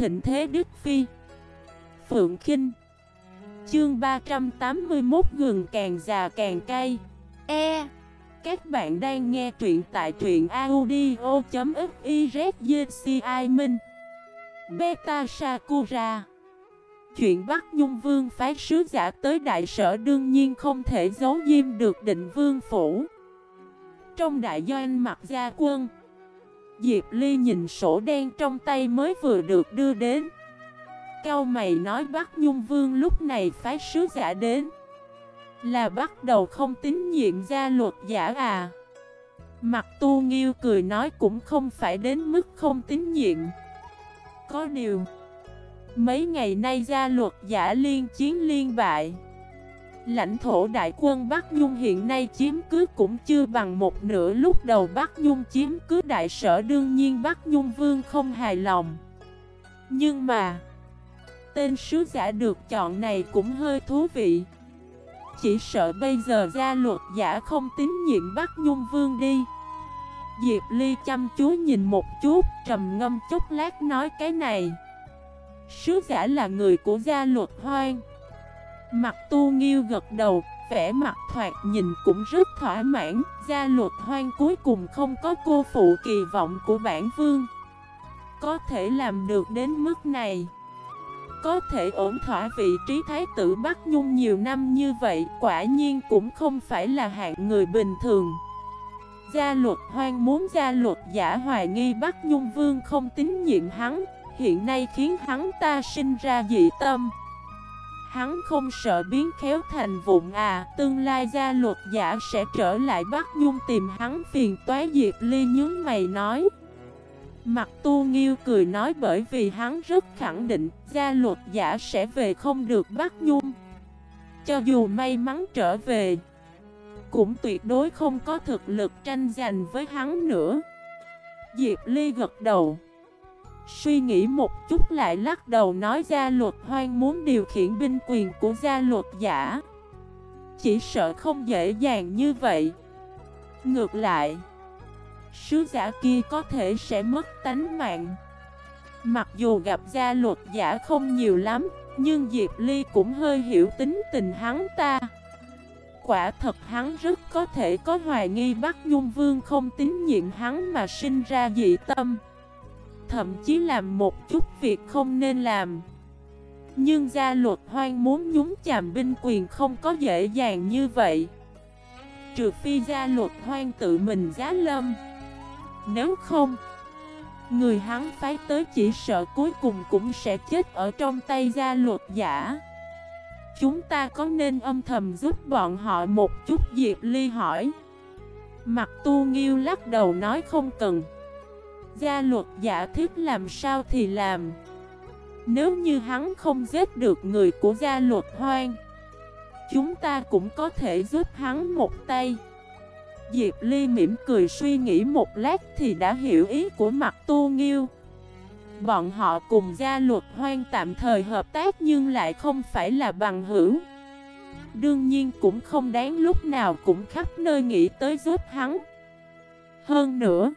thịnh thế Đức Phi. Phượng Kinh. Chương 381 gừng càng già càng cay. E. Các bạn đang nghe truyện tại truyện audio.xyzci Minh. Beta Sakura. Chuyện bắt Nhung Vương phái sứ giả tới đại sở đương nhiên không thể giấu diêm được định vương phủ. Trong đại doanh mặt gia quân Diệp Ly nhìn sổ đen trong tay mới vừa được đưa đến. Cao mày nói Bắc Nhung Vương lúc này phái sứ giả đến. Là bắt đầu không tín nhiệm gia luật giả à. Mặt tu nghiêu cười nói cũng không phải đến mức không tín nhiệm. Có điều, Mấy ngày nay gia luật giả liên chiến liên bại. Lãnh thổ đại quân Bắc Nhung hiện nay chiếm cứ cũng chưa bằng một nửa. Lúc đầu Bắc Nhung chiếm cứ đại sở, đương nhiên Bắc Nhung Vương không hài lòng. Nhưng mà, Tên sứ giả được chọn này cũng hơi thú vị. Chỉ sợ bây giờ gia luật giả không tín nhiệm Bắc Nhung Vương đi. Diệp Ly chăm chú nhìn một chút, Trầm ngâm chút lát nói cái này. Sứ giả là người của gia luật hoang. Mặt tu nghiêu gật đầu, Vẻ mặt thoạt nhìn cũng rất thỏa mãn. Gia luật hoang cuối cùng không có cô phụ kỳ vọng của bản vương. Có thể làm được đến mức này. Có thể ổn thỏa vị trí thái tử Bắc Nhung nhiều năm như vậy, Quả nhiên cũng không phải là hạng người bình thường. Gia luật hoang muốn gia luật giả hoài nghi Bắc Nhung Vương không tín nhiệm hắn, Hiện nay khiến hắn ta sinh ra dị tâm. Hắn không sợ biến khéo thành vụn à. Tương lai gia luật giả sẽ trở lại Bắc Nhung tìm hắn phiền toái Diệp Ly nhướng mày nói. Mặt tu nghiêu cười nói bởi vì hắn rất khẳng định gia luật giả sẽ về không được bắt nhung. Cho dù may mắn trở về, Cũng tuyệt đối không có thực lực tranh giành với hắn nữa. Diệp Ly gật đầu. Suy nghĩ một chút lại lắc đầu nói gia luật hoang muốn điều khiển binh quyền của gia luật giả. Chỉ sợ không dễ dàng như vậy. Ngược lại, Sứ giả kia có thể sẽ mất tánh mạng. Mặc dù gặp gia luật giả không nhiều lắm, Nhưng Diệp Ly cũng hơi hiểu tính tình hắn ta. Quả thật hắn rất có thể có hoài nghi Bắc Nhung Vương không tín nhiệm hắn mà sinh ra dị tâm. Thậm chí làm một chút việc không nên làm. Nhưng gia luật hoang muốn nhúng chàm binh quyền không có dễ dàng như vậy. Trừ phi gia luật hoang tự mình giá lâm. Nếu không, Người hắn phái tới chỉ sợ cuối cùng cũng sẽ chết ở trong tay gia luật giả. Chúng ta có nên âm thầm giúp bọn họ một chút Diệp Ly hỏi? Mặt tu nghiêu lắc đầu nói không cần. Gia luật giả thiết làm sao thì làm. Nếu như hắn không giết được người của gia luật hoang, Chúng ta cũng có thể giúp hắn một tay. Diệp Ly mỉm cười suy nghĩ một lát thì đã hiểu ý của mặt tu nghiêu. Bọn họ cùng gia luật hoang tạm thời hợp tác nhưng lại không phải là bằng hữu. Đương nhiên cũng không đáng lúc nào cũng khắp nơi nghĩ tới giúp hắn. Hơn nữa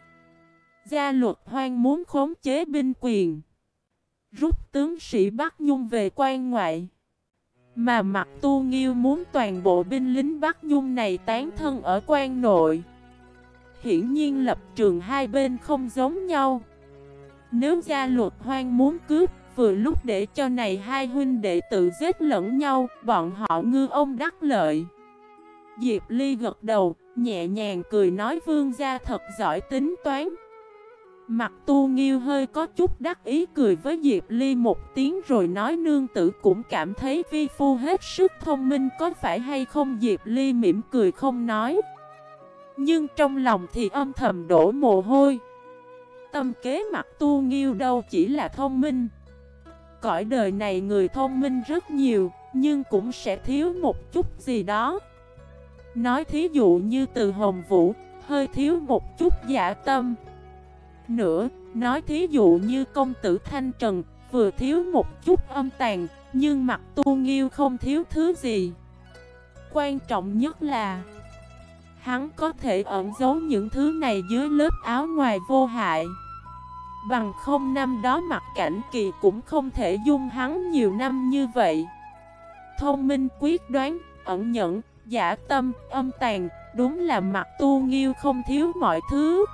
Gia luật hoang muốn khống chế binh quyền. Rút tướng sĩ Bắc Nhung về quan ngoại. Mà mặt tu nghiêu muốn toàn bộ binh lính Bắc Nhung này tán thân ở quan nội. Hiển nhiên lập trường hai bên không giống nhau. Nếu gia luật hoang muốn cướp, Vừa lúc để cho này hai huynh đệ tự giết lẫn nhau, Bọn họ ngư ông đắc lợi. Diệp Ly gật đầu, Nhẹ nhàng cười nói vương gia thật giỏi tính toán. Mặt tu nghiêu hơi có chút đắc ý cười với Diệp Ly một tiếng rồi nói nương tử cũng cảm thấy vi phu hết sức thông minh, có phải hay không? Diệp Ly mỉm cười không nói. Nhưng trong lòng thì âm thầm đổ mồ hôi. Tâm kế mặt tu nghiêu đâu chỉ là thông minh. Cõi đời này người thông minh rất nhiều, Nhưng cũng sẽ thiếu một chút gì đó. Nói thí dụ như từ Hồng Vũ, Hơi thiếu một chút giả tâm nữa, nói thí dụ như công tử Thanh Trần, vừa thiếu một chút âm tàn, nhưng mặt tu nghiêu không thiếu thứ gì. Quan trọng nhất là Hắn có thể ẩn giấu những thứ này dưới lớp áo ngoài vô hại. Bằng không năm đó mặt cảnh kỳ cũng không thể dung hắn nhiều năm như vậy. Thông minh quyết đoán, ẩn nhẫn, giả tâm, âm tàn Đúng là mặt tu nghiêu không thiếu mọi thứ.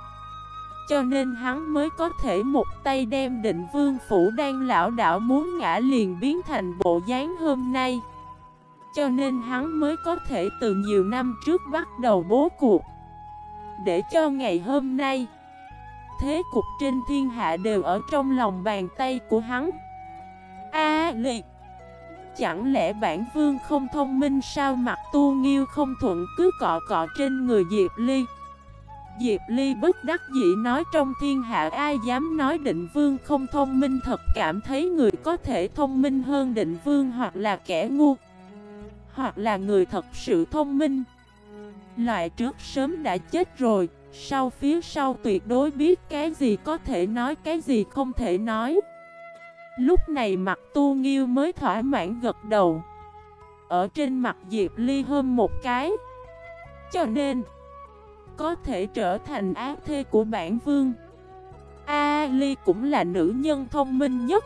Cho nên hắn mới có thể một tay đem định vương phủ đang lão đảo muốn ngã liền biến thành bộ dáng hôm nay. Cho nên hắn mới có thể từ nhiều năm trước bắt đầu bố cuộc. Để cho ngày hôm nay, Thế cục trên thiên hạ đều ở trong lòng bàn tay của hắn. A liệt Chẳng lẽ bản vương không thông minh sao? Mặt tu nghiêu không thuận, cứ cọ cọ trên người Diệp Ly. Diệp Ly bất đắc dĩ nói trong thiên hạ ai dám nói định vương không thông minh thật cảm thấy người có thể thông minh hơn định vương hoặc là kẻ ngu, Hoặc là người thật sự thông minh. Loại trước sớm đã chết rồi, Sau phía sau tuyệt đối biết cái gì có thể nói, cái gì không thể nói. Lúc này mặt tu nghiêu mới thỏa mãn gật đầu. Ở trên mặt Diệp Ly hơn một cái. Cho nên có thể trở thành ác thê của bản vương. A Ly cũng là nữ nhân thông minh nhất.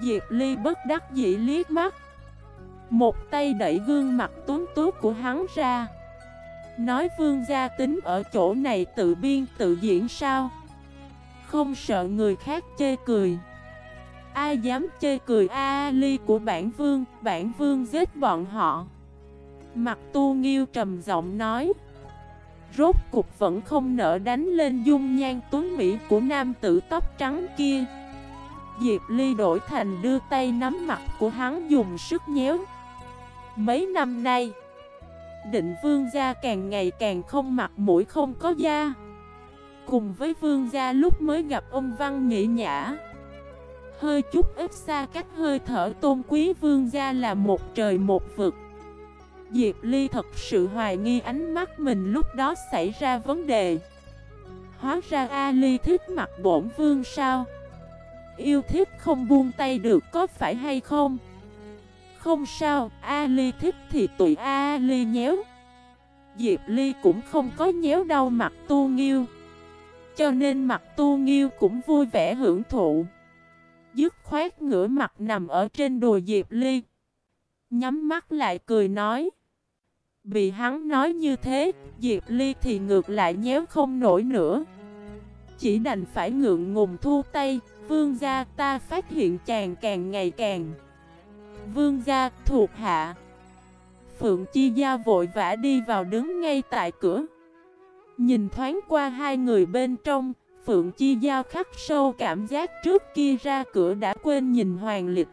Diệp Ly bất đắc dĩ liếc mắt. Một tay đẩy gương mặt tuấn tú của hắn ra. Nói vương gia tính ở chỗ này tự biên tự diễn sao? Không sợ người khác chê cười. Ai dám chê cười A ly của bản vương Bản vương giết bọn họ. Mặt tu nghiêu trầm giọng nói. Rốt cục vẫn không nỡ đánh lên dung nhan tuấn mỹ của nam tử tóc trắng kia. Diệp Ly đổi thành đưa tay nắm mặt của hắn dùng sức nhéo. Mấy năm nay, Định vương gia càng ngày càng không mặt mũi không có da. Cùng với vương gia lúc mới gặp ông Văn Nhĩ Nhã, Hơi chút ít xa cách hơi thở tôn quý vương gia là một trời một vực. Diệp Ly thật sự hoài nghi ánh mắt mình lúc đó xảy ra vấn đề. Hóa ra A Ly thích mặt bổn vương sao? Yêu thích không buông tay được có phải hay không? Không sao, A Ly thích thì tụi A Ly nhéo. Diệp Ly cũng không có nhéo đau mặt tu nghiêu. Cho nên mặt tu nghiêu cũng vui vẻ hưởng thụ. Dứt khoát ngửa mặt nằm ở trên đùi Diệp Ly. Nhắm mắt lại cười nói. Bị hắn nói như thế, Diệp Ly thì ngược lại nhéo không nổi nữa. Chỉ đành phải ngượng ngùng thu tay, vương gia ta phát hiện chàng càng ngày càng. Vương gia thuộc hạ. Phượng Chi Gia vội vã đi vào đứng ngay tại cửa. Nhìn thoáng qua hai người bên trong, Phượng Chi Giao khắc sâu cảm giác trước kia ra cửa đã quên nhìn Hoàng Lịch.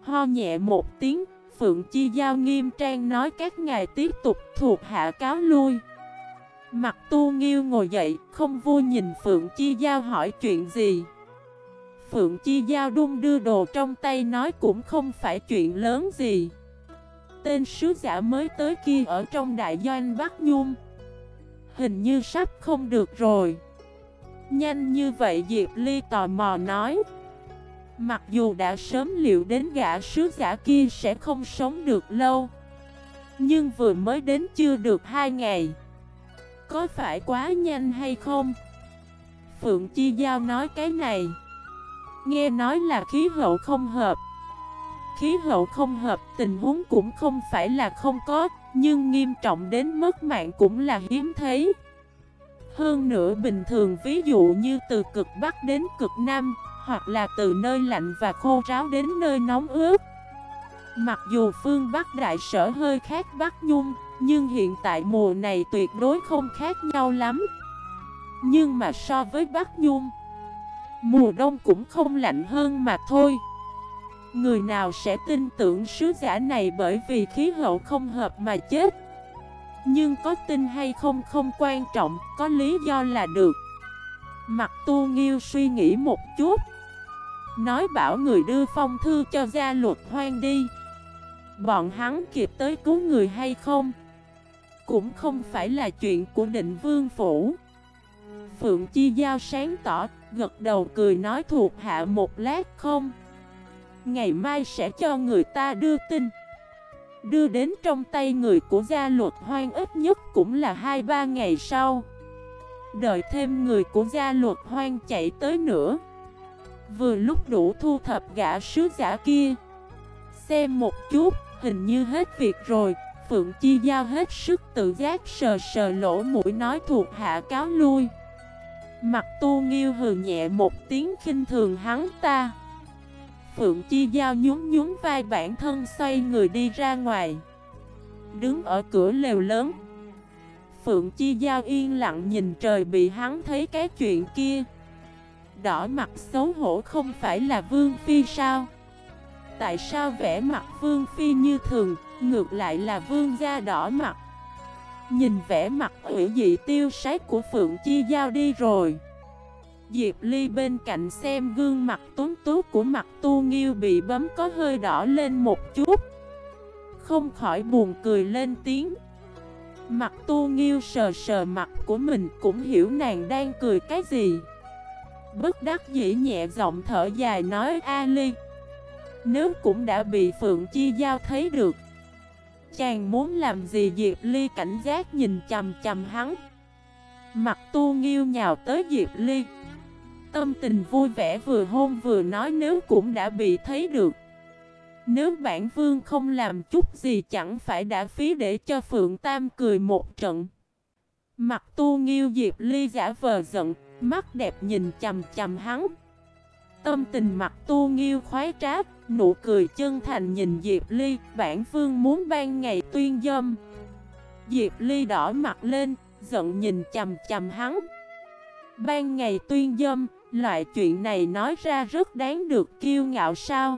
Ho nhẹ một tiếng, Phượng Chi Giao nghiêm trang nói các ngài tiếp tục thuộc hạ cáo lui. Mặt tu nghiêu ngồi dậy, không vui nhìn Phượng Chi Giao hỏi chuyện gì. Phượng Chi Giao đung đưa đồ trong tay nói cũng không phải chuyện lớn gì. Tên sứ giả mới tới kia ở trong đại doanh Bắc Nhung. Hình như sắp không được rồi. Nhanh như vậy Diệp Ly tò mò nói Mặc dù đã sớm liệu đến gã sứ giả kia sẽ không sống được lâu, Nhưng vừa mới đến chưa được hai ngày. Có phải quá nhanh hay không? Phượng Chi Giao nói cái này. Nghe nói là khí hậu không hợp. Khí hậu không hợp, tình huống cũng không phải là không có, Nhưng nghiêm trọng đến mất mạng cũng là hiếm thấy. Hơn nữa bình thường, ví dụ như từ cực Bắc đến cực Nam hoặc là từ nơi lạnh và khô ráo đến nơi nóng ướt. Mặc dù phương Bắc đại sở hơi khác Bắc Nhung Nhưng hiện tại mùa này tuyệt đối không khác nhau lắm. Nhưng mà so với Bắc Nhung Mùa đông cũng không lạnh hơn mà thôi. Người nào sẽ tin tưởng sứ giả này bởi vì khí hậu không hợp mà chết? Nhưng có tin hay không không quan trọng, có lý do là được. Mặt tu nghiêu suy nghĩ một chút. Nói bảo người đưa phong thư cho gia luật hoang đi. Bọn hắn kịp tới cứu người hay không? Cũng không phải là chuyện của định vương phủ. Phượng Chi Giao sáng tỏ, Gật đầu cười nói thuộc hạ một lát không? Ngày mai sẽ cho người ta đưa tin. Đưa đến trong tay người của gia luật hoang ít nhất cũng là 2-3 ngày sau. Đợi thêm người của gia luật hoang chạy tới nữa. Vừa lúc đủ thu thập gã sứ giả kia. Xem một chút, hình như hết việc rồi. Phượng Chi Giao hết sức tự giác sờ sờ lỗ mũi nói thuộc hạ cáo lui. Mặt tu nghiêu hừ nhẹ một tiếng khinh thường hắn ta. Phượng Chi Giao nhún nhún vai bản thân xoay người đi ra ngoài. Đứng ở cửa lều lớn. Phượng Chi Giao yên lặng nhìn trời bị hắn thấy cái chuyện kia. Đỏ mặt xấu hổ không phải là Vương Phi sao? Tại sao vẽ mặt Vương Phi như thường, Ngược lại là Vương gia đỏ mặt? Nhìn vẻ mặt ủy dị tiêu sái của Phượng Chi Giao đi rồi. Diệp Ly bên cạnh xem gương mặt tuấn tú của mặt tu nghiêu bị bấm có hơi đỏ lên một chút. Không khỏi buồn cười lên tiếng. Mặt tu nghiêu sờ sờ mặt của mình cũng hiểu nàng đang cười cái gì. Bất đắc dĩ nhẹ giọng thở dài nói A Ly Nếu cũng đã bị Phượng Chi Giao thấy được, Chàng muốn làm gì? Diệp Ly cảnh giác nhìn chầm chầm hắn. Mặt tu nghiêu nhào tới Diệp Ly. Tâm tình vui vẻ vừa hôn vừa nói, nếu cũng đã bị thấy được, Nếu bản vương không làm chút gì chẳng phải đã phí để cho Phượng Tam cười một trận. Mặt tu nghiêu Diệp Ly giả vờ giận Mắt đẹp nhìn chầm chầm hắn. Tâm tình mặt tu nghiêu khoái tráp Nụ cười chân thành nhìn Diệp Ly, Bản vương muốn ban ngày tuyên dâm. Diệp Ly đỏ mặt lên, Giận nhìn chầm chầm hắn. Ban ngày tuyên dâm, Loại chuyện này nói ra rất đáng được kiêu ngạo sao?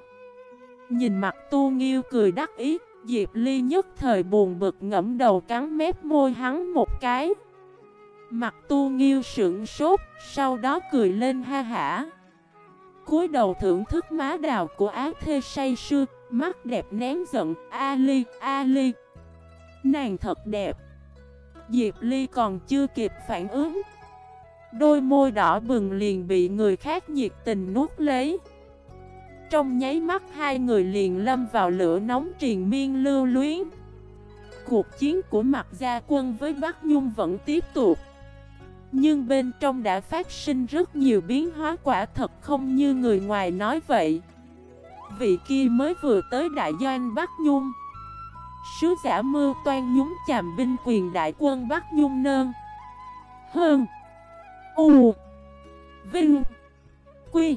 Nhìn mặt tu nghiêu cười đắc ý, Diệp Ly nhất thời buồn bực ngẫm đầu cắn mép môi hắn một cái. Mặt tu nghiêu sững sốt Sau đó cười lên ha hả. Cúi đầu thưởng thức má đào của ác thê say sưa Mắt đẹp nén giận Ali, Ali Nàng thật đẹp. Diệp Ly còn chưa kịp phản ứng. Đôi môi đỏ bừng liền bị người khác nhiệt tình nuốt lấy. Trong nháy mắt hai người liền lâm vào lửa nóng triền miên lưu luyến. Cuộc chiến của mặt gia quân với Bắc Nhung vẫn tiếp tục. Nhưng bên trong đã phát sinh rất nhiều biến hóa quả thật không như người ngoài nói vậy. Vị kia mới vừa tới đại doanh Bắc Nhung. Sứ giả mưa toan nhúng chàm binh quyền đại quân Bắc Nhung nơn. Hơn. U. Vinh. Quy.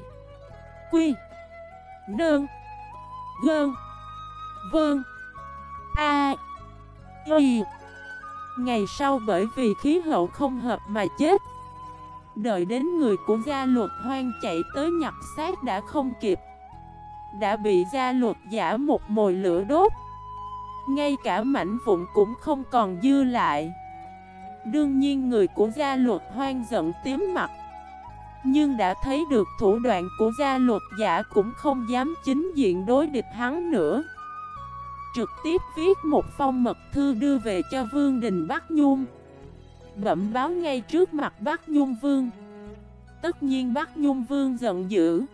Quy. Nơn. Gơn. Vơn. A. Y. Ngày sau bởi vì khí hậu không hợp mà chết. Đợi đến người của gia luật hoang chạy tới nhặt xác đã không kịp. Đã bị gia luật giả một mồi lửa đốt. Ngay cả mảnh vụn cũng không còn dư lại. Đương nhiên người của gia luật hoang giận tím mặt. Nhưng đã thấy được thủ đoạn của gia luật giả cũng không dám chính diện đối địch hắn nữa. Trực tiếp viết một phong mật thư đưa về cho Vương Đình Bắc Nhung Bẩm báo ngay trước mặt Bắc Nhung Vương Tất nhiên Bắc Nhung Vương giận dữ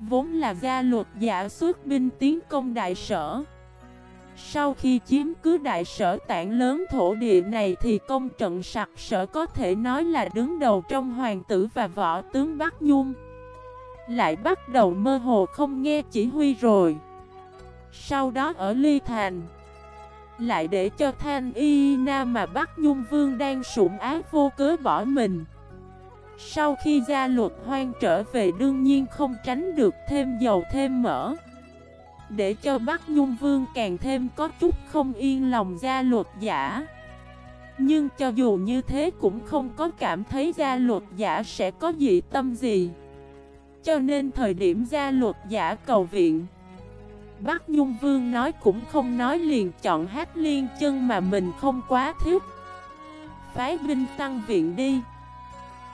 Vốn là gia luật giả xuất binh tiến công đại sở sau khi chiếm cứ đại sở tảng lớn thổ địa này thì công trận sặc sở có thể nói là đứng đầu trong hoàng tử và võ tướng Bắc Nhung. Lại bắt đầu mơ hồ không nghe chỉ huy rồi. Sau đó ở Ly Thành, lại để cho Thanh Y Nam mà Bắc Nhung Vương đang sủng ác vô cớ bỏ mình. Sau khi gia luật hoang trở về đương nhiên không tránh được thêm dầu thêm mỡ. Để cho Bắc Nhung Vương càng thêm có chút không yên lòng gia luật giả Nhưng cho dù như thế cũng không có cảm thấy gia luật giả sẽ có dị tâm gì Cho nên thời điểm gia luật giả cầu viện Bắc Nhung Vương nói cũng không nói liền, chọn hát liên chân mà mình không quá thích. Phái binh tăng viện đi.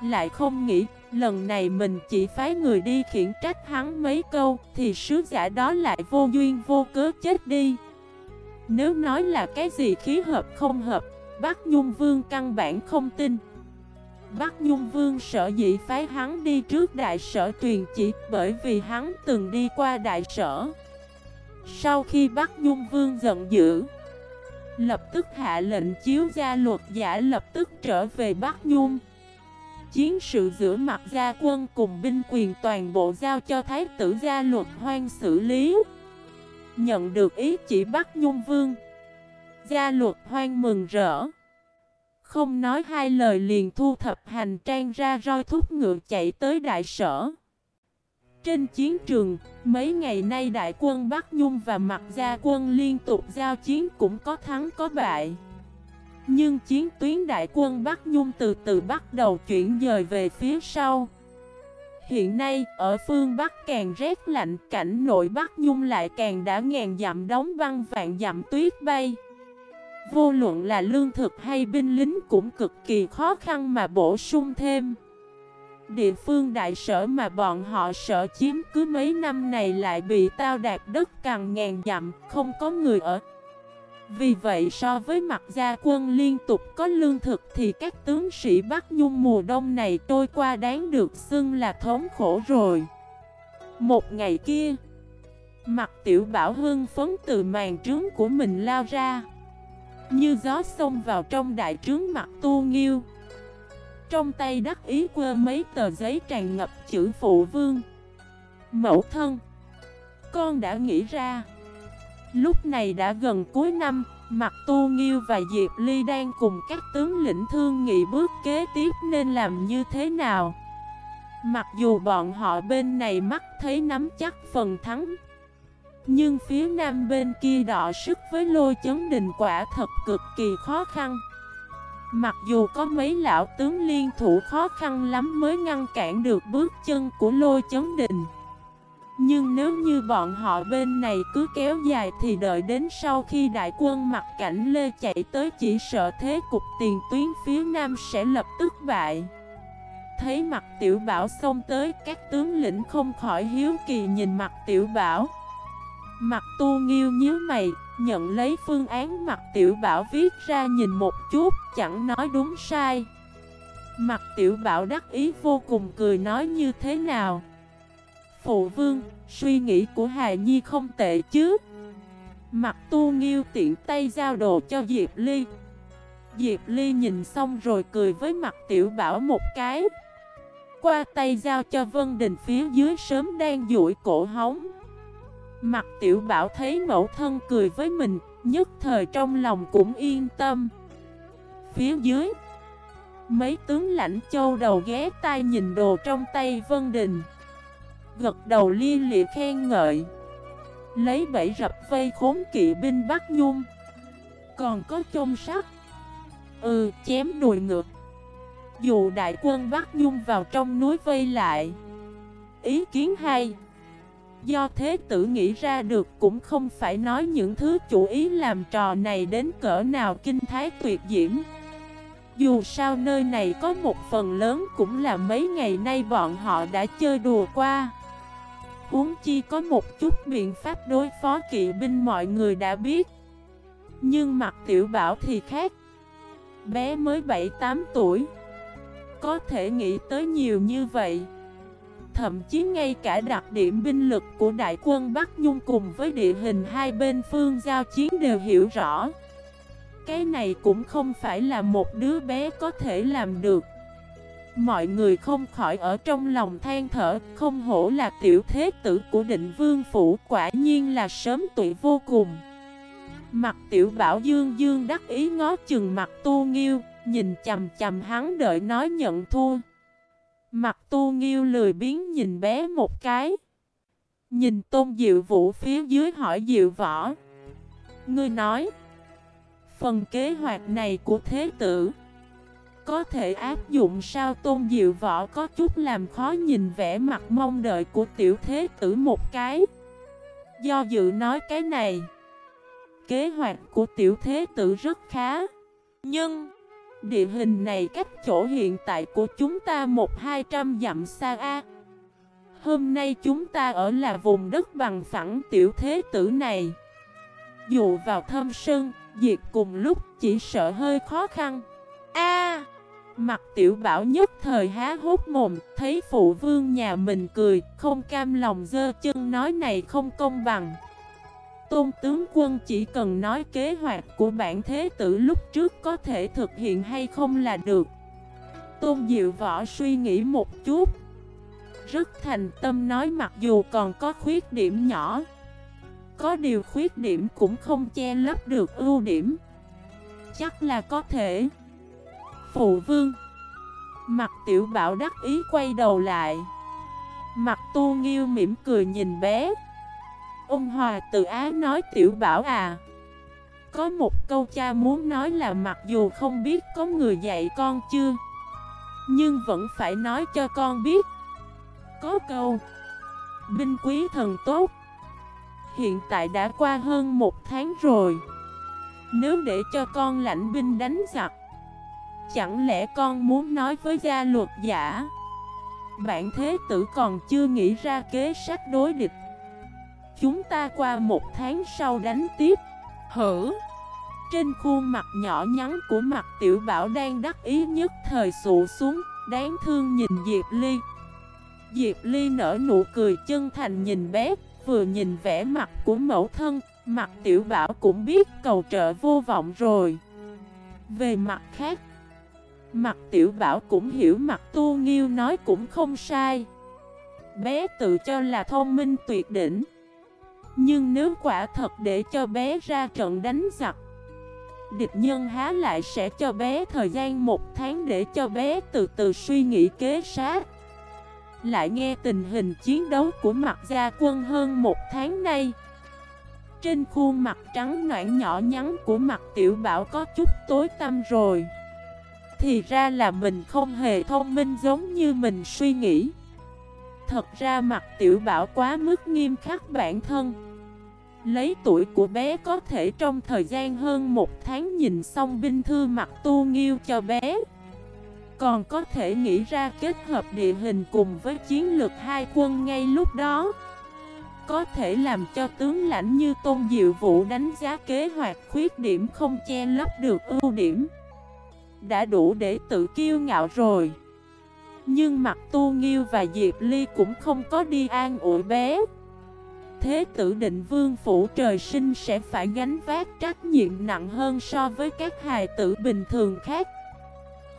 Lại không nghĩ, Lần này mình chỉ phái người đi khiển trách hắn mấy câu, Thì sứ giả đó lại vô duyên vô cớ chết đi. Nếu nói là cái gì khí hợp không hợp Bắc Nhung Vương căn bản không tin. Bắc Nhung Vương sợ dĩ phái hắn đi trước đại sở truyền chỉ Bởi vì hắn từng đi qua đại sở. Sau khi bắt Nhung Vương giận dữ Lập tức hạ lệnh chiếu gia luật giả lập tức trở về Bắc Nhung chiến sự giữa mặt gia quân cùng binh quyền toàn bộ giao cho Thái tử gia luật hoang xử lý. Nhận được ý chỉ bắt Nhung Vương. Gia luật hoang mừng rỡ. Không nói hai lời liền thu thập hành trang ra roi thúc ngựa chạy tới đại sở. Trên chiến trường, mấy ngày nay đại quân Bắc Nhung và mặt gia quân liên tục giao chiến cũng có thắng có bại. Nhưng chiến tuyến đại quân Bắc Nhung từ từ bắt đầu chuyển dời về phía sau. Hiện nay, ở phương Bắc càng rét lạnh, cảnh nội Bắc Nhung lại càng đã ngàn dặm đóng băng vạn dặm tuyết bay. Vô luận là lương thực hay binh lính cũng cực kỳ khó khăn mà bổ sung thêm. Địa phương đại sở mà bọn họ sợ chiếm cứ mấy năm này lại bị tao đạt đất càng ngàn dặm, không có người ở. Vì vậy so với mặt gia quân liên tục có lương thực thì các tướng sĩ Bắc Nhung mùa đông này trôi qua đáng được xưng là thống khổ rồi. Một ngày kia, mặt tiểu bảo hưng phấn từ màn trướng của mình lao ra. Như gió xông vào trong đại trướng mặt tu nghiêu. Trong tay đắc ý quơ mấy tờ giấy tràn ngập chữ phụ vương. Mẫu thân, Con đã nghĩ ra. Lúc này đã gần cuối năm Mặt Tu Nghiêu và Diệp Ly đang cùng các tướng lĩnh thương nghị bước kế tiếp nên làm như thế nào. Mặc dù bọn họ bên này mắt thấy nắm chắc phần thắng, Nhưng phía nam bên kia đọ sức với lôi chấn đình quả thật cực kỳ khó khăn. Mặc dù có mấy lão tướng liên thủ khó khăn lắm mới ngăn cản được bước chân của lôi chấn đình Nhưng nếu như bọn họ bên này cứ kéo dài thì đợi đến sau khi đại quân mặt cảnh Lê chạy tới chỉ sợ thế cục tiền tuyến phía nam sẽ lập tức bại. Thấy mặt tiểu bảo xông tới, các tướng lĩnh không khỏi hiếu kỳ nhìn mặt tiểu bảo. Mặt tu nghiêu nhíu mày Nhận lấy phương án mặt tiểu bảo viết ra nhìn một chút, chẳng nói đúng sai. Mặt tiểu bảo đắc ý vô cùng cười nói như thế nào. Phụ vương, suy nghĩ của Hà Nhi không tệ chứ. Mặt tu nghiêu tiện tay giao đồ cho Diệp Ly. Diệp Ly nhìn xong rồi cười với mặt tiểu bảo một cái. Qua tay giao cho Vân Đình phía dưới sớm đang duỗi cổ hóng. Mặt tiểu bảo thấy mẫu thân cười với mình, nhất thời trong lòng cũng yên tâm. Phía dưới, mấy tướng lãnh châu đầu ghé tai nhìn đồ trong tay Vân Đình. Gật đầu liên lịa khen ngợi. Lấy bẫy rập vây khốn kỵ binh Bắc Nhung. Còn có chôn sắt. Ừ, chém đùi ngược. Dù đại quân Bắc Nhung vào trong núi vây lại. Ý kiến hay. Do thế tử nghĩ ra được cũng không phải nói những thứ chủ ý làm trò này đến cỡ nào kinh thái tuyệt diễm. Dù sao nơi này có một phần lớn cũng là mấy ngày nay bọn họ đã chơi đùa qua. Huống chi có một chút biện pháp đối phó kỵ binh mọi người đã biết. Nhưng mặt tiểu bảo thì khác. Bé mới 7-8 tuổi. Có thể nghĩ tới nhiều như vậy. Thậm chí ngay cả đặc điểm binh lực của đại quân Bắc Nhung cùng với địa hình hai bên phương giao chiến đều hiểu rõ. Cái này cũng không phải là một đứa bé có thể làm được. Mọi người không khỏi ở trong lòng than thở, Không hổ là tiểu thế tử của định vương phủ, Quả nhiên là sớm tuổi vô cùng. Mặt tiểu bảo dương dương đắc ý ngó chừng mặt tu nghiêu, Nhìn chầm chầm hắn đợi nói nhận thua. Mặt tu nghiêu lười biến nhìn bé một cái. Nhìn tôn diệu vũ phía dưới hỏi diệu võ. Ngươi nói. Phần kế hoạch này của thế tử. Có thể áp dụng sao tôn diệu võ có chút làm khó nhìn vẻ mặt mong đợi của tiểu thế tử một cái. Do dự nói cái này. Kế hoạch của tiểu thế tử rất khá. Nhưng... Địa hình này cách chỗ hiện tại của chúng ta một hai trăm dặm xa A. Hôm nay chúng ta ở là vùng đất bằng phẳng tiểu thế tử này. Dụ vào thâm sơn, diệt cùng lúc chỉ sợ hơi khó khăn. A! Mặt tiểu bảo nhất thời há hốt mồm Thấy phụ vương nhà mình cười Không cam lòng dơ chân nói này không công bằng. Tôn tướng quân chỉ cần nói kế hoạch của bản thế tử lúc trước có thể thực hiện hay không là được. Tôn Diệu Võ suy nghĩ một chút. Rất thành tâm nói mặc dù còn có khuyết điểm nhỏ, Có điều khuyết điểm cũng không che lấp được ưu điểm. Chắc là có thể. Phụ vương Mặt tiểu bảo đắc ý quay đầu lại. Mặt tu nghiêu mỉm cười nhìn bé. Ông Hòa tự á nói tiểu bảo à. Có một câu cha muốn nói là mặc dù không biết có người dạy con chưa, Nhưng vẫn phải nói cho con biết. Có câu, Binh quý thần tốt, Hiện tại đã qua hơn một tháng rồi. Nếu để cho con lãnh binh đánh giặc, Chẳng lẽ con muốn nói với gia luật giả? Bạn thế tử còn chưa nghĩ ra kế sách đối địch Chúng ta qua một tháng sau đánh tiếp. Hử? Trên khuôn mặt nhỏ nhắn của mặt tiểu bảo đang đắc ý nhất thời sụ xuống, Đáng thương nhìn Diệp Ly. Diệp Ly nở nụ cười chân thành nhìn bé, Vừa nhìn vẻ mặt của mẫu thân, Mặt tiểu bảo cũng biết cầu trợ vô vọng rồi. Về mặt khác, Mặt tiểu bảo cũng hiểu mặt tu nghiêu nói cũng không sai. Bé tự cho là thông minh tuyệt đỉnh. Nhưng nếu quả thật để cho bé ra trận đánh giặc, Địch nhân há lại sẽ cho bé thời gian một tháng để cho bé từ từ suy nghĩ kế sát. Lại nghe tình hình chiến đấu của mặt gia quân hơn một tháng nay. Trên khuôn mặt trắng noãn nhỏ nhắn của mặt tiểu bảo có chút tối tăm rồi. Thì ra là mình không hề thông minh giống như mình suy nghĩ. Thật ra mặt tiểu bảo quá mức nghiêm khắc bản thân. Lấy tuổi của bé có thể trong thời gian hơn một tháng nhìn xong binh thư mặt tu nghiêu cho bé. Còn có thể nghĩ ra kết hợp địa hình cùng với chiến lược hai quân ngay lúc đó. Có thể làm cho tướng lãnh như Tôn Diệu Vũ đánh giá kế hoạch khuyết điểm không che lấp được ưu điểm. Đã đủ để tự kiêu ngạo rồi. Nhưng mặt tu nghiêu và Diệp Ly cũng không có đi an ủi bé. Thế tử định vương phủ trời sinh sẽ phải gánh vác trách nhiệm nặng hơn so với các hài tử bình thường khác.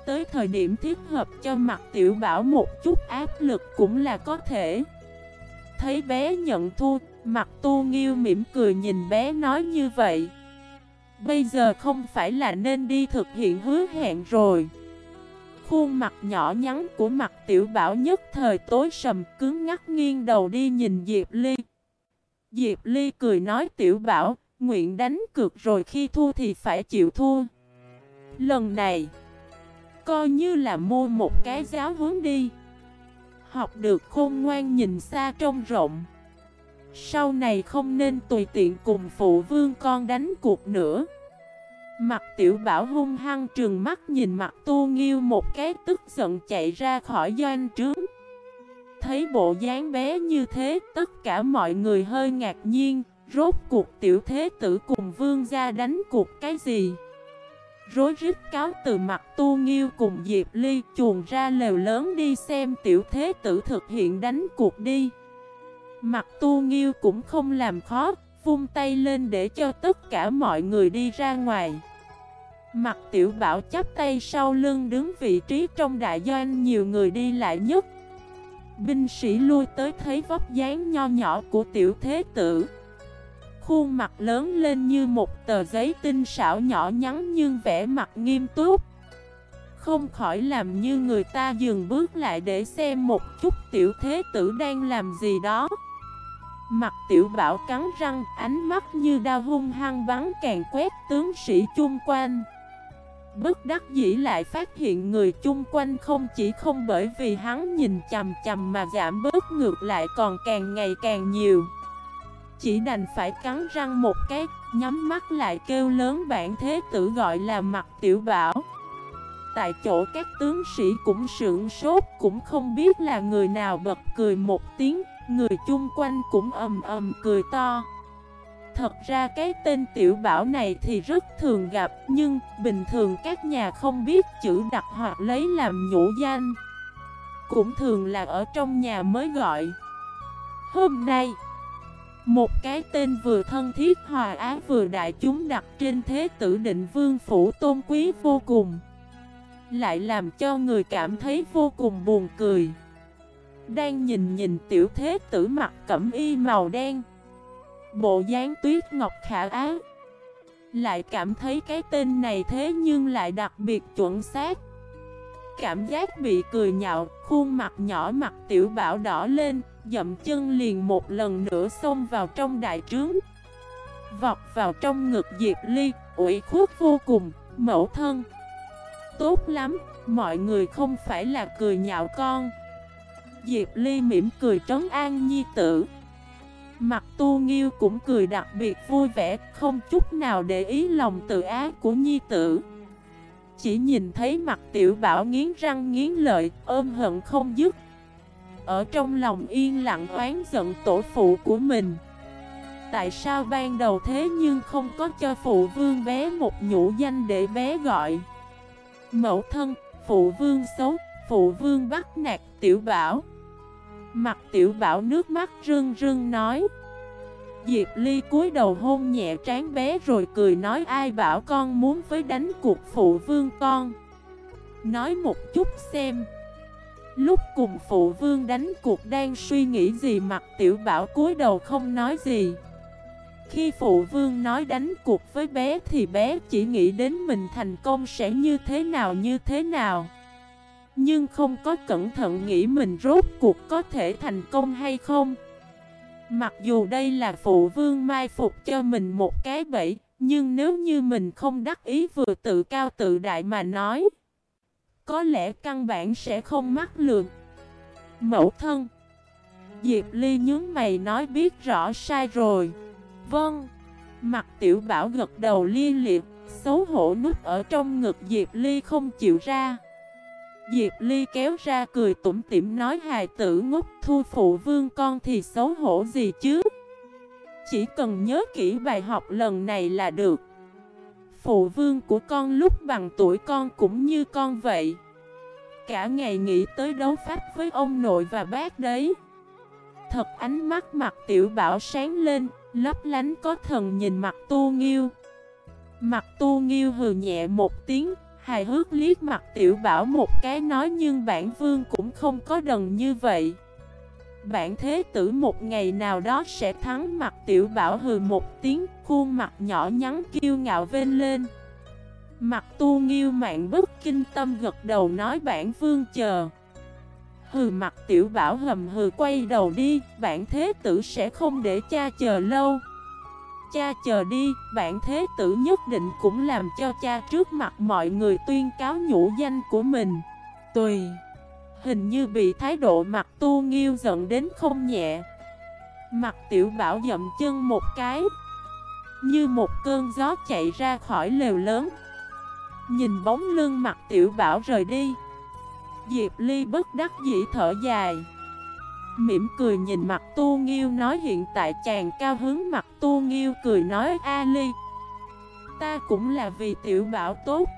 Tới thời điểm thiết hợp cho mặt tiểu bảo một chút áp lực cũng là có thể. Thấy bé nhận thua, mặt tu nghiêu mỉm cười nhìn bé nói như vậy. Bây giờ không phải là nên đi thực hiện hứa hẹn rồi. Khuôn mặt nhỏ nhắn của mặt tiểu bảo nhất thời tối sầm cứng ngắt nghiêng đầu đi nhìn Diệp Ly. Diệp Ly cười nói, tiểu bảo, Nguyện đánh cược rồi khi thua thì phải chịu thua. Lần này, Coi như là mua một cái giáo hướng đi. Học được khôn ngoan nhìn xa trông rộng. Sau này không nên tùy tiện cùng phụ vương con đánh cuộc nữa. Mặt tiểu bảo hung hăng trừng mắt nhìn mặt tu nghiêu một cái, tức giận chạy ra khỏi doanh trướng. Thấy bộ dáng bé như thế tất cả mọi người hơi ngạc nhiên Rốt cuộc tiểu thế tử cùng vương gia đánh cuộc cái gì Rối rít cáo từ mặt tu nghiêu cùng Diệp Ly chuồn ra lều lớn đi xem tiểu thế tử thực hiện đánh cuộc đi Mặt tu nghiêu cũng không làm khó, vung tay lên để cho tất cả mọi người đi ra ngoài. Mặt tiểu bảo chắp tay sau lưng đứng vị trí trong đại doanh nhiều người đi lại nhất. Binh sĩ lui tới thấy vóc dáng nho nhỏ của tiểu thế tử. Khuôn mặt lớn lên như một tờ giấy tinh xảo nhỏ nhắn nhưng vẻ mặt nghiêm túc. Không khỏi làm như người ta dừng bước lại để xem một chút tiểu thế tử đang làm gì đó. Mặt tiểu bảo cắn răng, ánh mắt như đao hung hăng bắn càng quét tướng sĩ chung quanh. Bất đắc dĩ lại phát hiện người chung quanh không chỉ không bởi vì hắn nhìn chầm chầm mà giảm bớt ngược lại còn càng ngày càng nhiều. Chỉ đành phải cắn răng một cái, nhắm mắt lại kêu lớn bản thế tử gọi là mặt tiểu bảo. Tại chỗ các tướng sĩ cũng sưởng sốt cũng không biết là người nào bật cười một tiếng Người chung quanh cũng ầm ầm cười to Thật ra cái tên tiểu bảo này thì rất thường gặp, Nhưng bình thường các nhà không biết chữ đặt hoặc lấy làm nhũ danh. Cũng thường là ở trong nhà mới gọi. Hôm nay, Một cái tên vừa thân thiết hòa á vừa đại chúng đặt trên thế tử định vương phủ tôn quý vô cùng. Lại làm cho người cảm thấy vô cùng buồn cười. Đang nhìn nhìn tiểu thế tử mặt cẩm y màu đen Bộ dáng tuyết ngọc khả ác Lại cảm thấy cái tên này thế nhưng lại đặc biệt chuẩn xác. Cảm giác bị cười nhạo, khuôn mặt nhỏ mặt tiểu bảo đỏ lên Dậm chân liền một lần nữa xông vào trong đại trướng. Vọt vào trong ngực Diệp Ly, ủy khuất vô cùng, mẫu thân Tốt lắm, mọi người không phải là cười nhạo con. Diệp Ly mỉm cười trấn an nhi tử. Mặt tu nghiêu cũng cười đặc biệt vui vẻ Không chút nào để ý lòng tự ái của nhi tử. Chỉ nhìn thấy mặt tiểu bảo nghiến răng nghiến lợi Ôm hận không dứt. Ở trong lòng yên lặng oán giận tổ phụ của mình. Tại sao ban đầu thế nhưng không có cho phụ vương bé một nhũ danh để bé gọi? Mẫu thân, phụ vương xấu, phụ vương bắt nạt tiểu bảo. Mặt tiểu bảo nước mắt rưng rưng nói. Diệp Ly cúi đầu hôn nhẹ trán bé rồi cười nói, ai bảo con muốn với đánh cuộc phụ vương con? Nói một chút xem. Lúc cùng phụ vương đánh cuộc đang suy nghĩ gì, mặt tiểu bảo cúi đầu không nói gì. Khi phụ vương nói đánh cuộc với bé thì bé chỉ nghĩ đến mình thành công sẽ như thế nào, như thế nào. Nhưng không có cẩn thận nghĩ mình rốt cuộc có thể thành công hay không. Mặc dù đây là phụ vương mai phục cho mình một cái bẫy, Nhưng nếu như mình không đắc ý vừa tự cao tự đại mà nói, Có lẽ căn bản sẽ không mắc lượt Mẫu thân, Diệp Ly nhướng mày nói biết rõ sai rồi. Vâng Mặt tiểu bảo gật đầu lia liệt, Xấu hổ nút ở trong ngực Diệp Ly không chịu ra. Diệp Ly kéo ra cười tủm tỉm nói, hài tử ngốc, thu phụ vương con thì xấu hổ gì chứ? Chỉ cần nhớ kỹ bài học lần này là được. Phụ vương của con lúc bằng tuổi con cũng như con vậy. Cả ngày nghĩ tới đấu pháp với ông nội và bác đấy. Thật ánh mắt mặt tiểu bảo sáng lên, Lấp lánh có thần nhìn mặt tu nghiêu. Mặt tu nghiêu hừ nhẹ một tiếng Hài hước liếc mặt tiểu bảo một cái nói nhưng bản vương cũng không có đần như vậy. Bản thế tử một ngày nào đó sẽ thắng mặt tiểu bảo hừ một tiếng, Khuôn mặt nhỏ nhắn kiêu ngạo vên lên. Mặt tu nghiêu mạng bức kinh tâm gật đầu nói bản vương chờ. Hừ mặt tiểu bảo hầm hừ quay đầu đi, Bản thế tử sẽ không để cha chờ lâu. Cha chờ đi, bản thế tử nhất định cũng làm cho cha trước mặt mọi người tuyên cáo nhũ danh của mình. Tùy Hình như bị thái độ mặt tu nghiêu giận đến không nhẹ. Mặt tiểu bảo dậm chân một cái Như một cơn gió chạy ra khỏi lều lớn. Nhìn bóng lưng mặt tiểu bảo rời đi Diệp Ly bất đắc dĩ thở dài. Mỉm cười nhìn mặt tu nghiêu nói hiện tại chàng cao hứng. Mặt tu nghiêu cười nói ali Ta cũng là vì tiểu bảo tốt.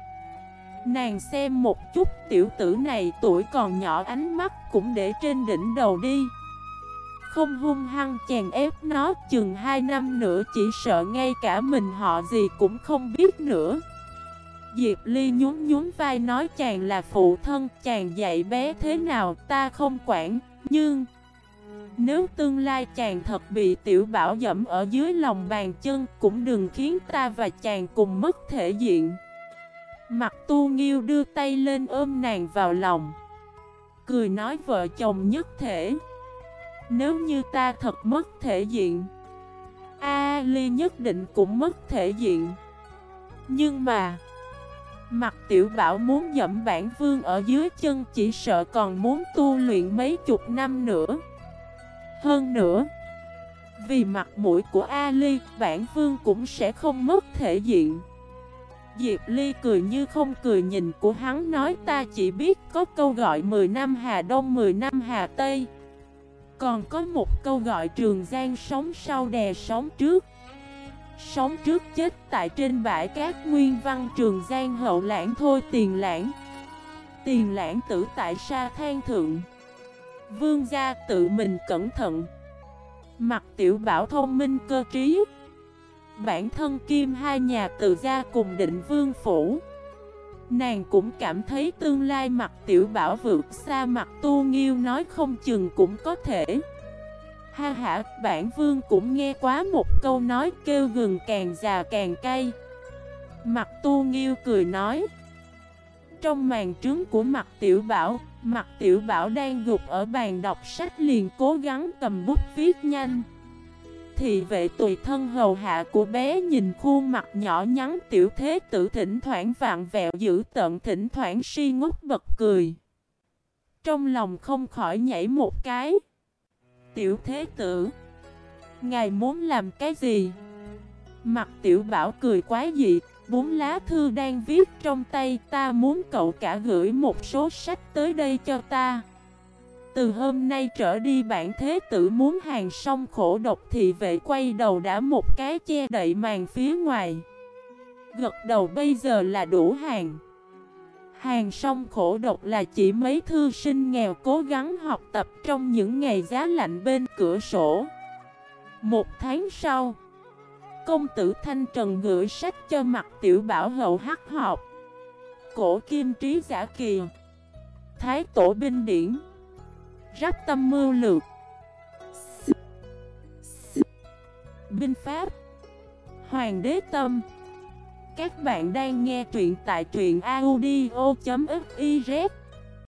Nàng xem một chút tiểu tử này tuổi còn nhỏ, ánh mắt cũng để trên đỉnh đầu đi. Không hung hăng chàng ép nó, chừng 2 năm nữa chỉ sợ ngay cả mình họ gì cũng không biết nữa. Diệp Ly nhún nhún vai nói, chàng là phụ thân, chàng dạy bé thế nào ta không quản, Nhưng nếu tương lai chàng thật bị tiểu bảo dẫm ở dưới lòng bàn chân Cũng đừng khiến ta và chàng cùng mất thể diện. Mặt tu nghiêu đưa tay lên ôm nàng vào lòng. Cười nói vợ chồng nhất thể. Nếu như ta thật mất thể diện A Ly nhất định cũng mất thể diện. Nhưng mà, Mặt tiểu bảo muốn dẫm bản vương ở dưới chân chỉ sợ còn muốn tu luyện mấy chục năm nữa hơn nữa, vì mặt mũi của Ali, bản vương cũng sẽ không mất thể diện. Diệp Ly cười như không cười nhìn của hắn nói ta chỉ biết có câu gọi 10 năm Hà Đông 10 năm Hà Tây. Còn có một câu gọi Trường Giang sống sau đè sống trước. Sống trước chết tại trên bãi cát nguyên văn Trường Giang hậu lãng thôi tiền lãng. Tiền lãng tử tại sa than thượng. Vương gia tự mình cẩn thận. Mặt tiểu bảo thông minh cơ trí. Bản thân kim hai nhà tự gia cùng định vương phủ. Nàng cũng cảm thấy tương lai mặt tiểu bảo vượt xa mặt tu nghiêu nói không chừng cũng có thể. Ha ha, bản vương cũng nghe quá một câu nói kêu gừng càng già càng cay. Mặt tu nghiêu cười nói. Trong màn trứng của mặt tiểu bảo Mặt tiểu bảo đang gục ở bàn đọc sách liền cố gắng cầm bút viết nhanh. Thị vệ tùy thân hầu hạ của bé nhìn khuôn mặt nhỏ nhắn tiểu thế tử thỉnh thoảng vạn vẹo giữ tận thỉnh thoảng si ngốc bật cười. Trong lòng không khỏi nhảy một cái. Tiểu thế tử, Ngài muốn làm cái gì? Mặt tiểu bảo cười quá dị Bốn lá thư đang viết trong tay Ta muốn cậu cả gửi một số sách tới đây cho ta. Từ hôm nay trở đi bản thế tử muốn hàng xong khổ độc thì vệ quay đầu đã một cái che đậy màn phía ngoài. Gật đầu bây giờ là đủ hàng. Hàng song khổ độc là chỉ mấy thư sinh nghèo cố gắng học tập trong những ngày giá lạnh bên cửa sổ. Một tháng sau, công tử Thanh Trần gửi sách cho mặt tiểu bảo hậu hắc học. Cổ kim trí giả kỳ. Thái tổ binh điển. Rắp tâm mưu lược. Binh pháp. Hoàng đế tâm. Các bạn đang nghe truyện tại truyện audio.fif